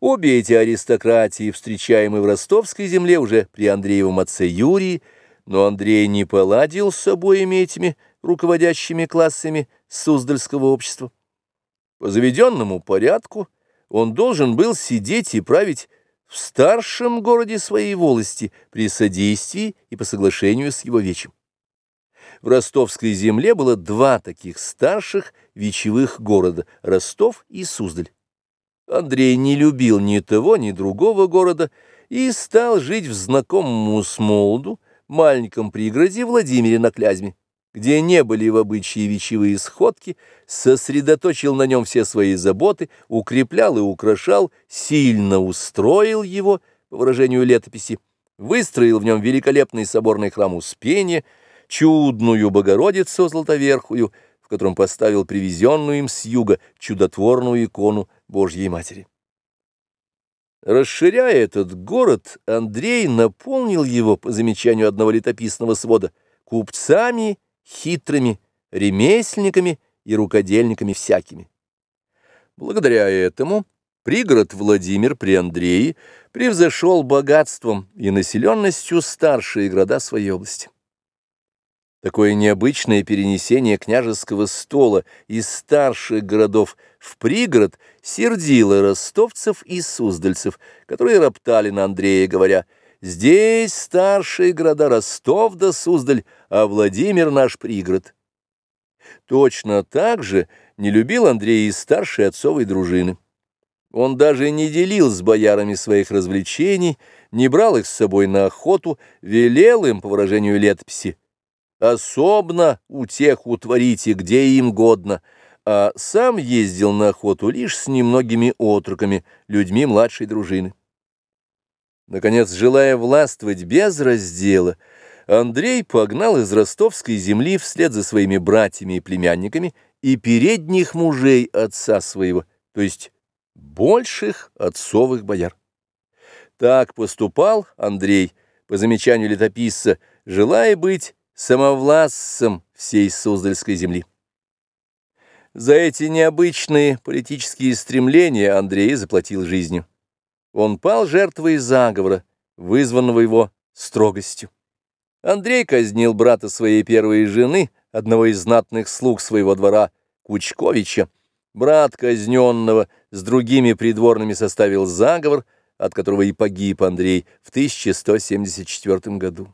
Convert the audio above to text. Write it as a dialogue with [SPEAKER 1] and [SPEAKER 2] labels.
[SPEAKER 1] Обе эти аристократии, встречаемые в ростовской земле уже при Андреевом отце Юрии, но Андрей не поладил с обоими этими руководящими классами Суздальского общества. По заведенному порядку он должен был сидеть и править в старшем городе своей волости при содействии и по соглашению с его вечем. В ростовской земле было два таких старших вечевых города – Ростов и Суздаль. Андрей не любил ни того, ни другого города и стал жить в знакомому Смолду, маленьком пригороде Владимире на Клязьме, где не были в обычаи вечевые сходки, сосредоточил на нем все свои заботы, укреплял и украшал, сильно устроил его, по выражению летописи, выстроил в нем великолепный соборный храм Успения, чудную Богородицу Златоверхую, в котором поставил привезенную им с юга чудотворную икону Божьей Матери. Расширяя этот город, Андрей наполнил его, по замечанию одного летописного свода, купцами хитрыми, ремесленниками и рукодельниками всякими. Благодаря этому пригород Владимир при Андрее превзошел богатством и населенностью старшие города своей области. Такое необычное перенесение княжеского стола из старших городов в пригород сердило ростовцев и суздальцев, которые роптали на Андрея, говоря, «Здесь старшие города Ростов да Суздаль, а Владимир наш пригород». Точно так же не любил Андрей и старшей отцовой дружины. Он даже не делил с боярами своих развлечений, не брал их с собой на охоту, велел им, по выражению летописи, особно у тех утворите, где им годно, а сам ездил на охоту лишь с немногими отроками, людьми младшей дружины. Наконец, желая властвовать без раздела, Андрей погнал из ростовской земли вслед за своими братьями и племянниками и передних мужей отца своего, то есть больших отцовых бояр. Так поступал Андрей, по замечанию летописца, желая быть самовластцем всей Суздальской земли. За эти необычные политические стремления Андрей заплатил жизнью. Он пал жертвой заговора, вызванного его строгостью. Андрей казнил брата своей первой жены, одного из знатных слуг своего двора, Кучковича. Брат казненного с другими придворными составил заговор, от которого и погиб Андрей в 1174 году.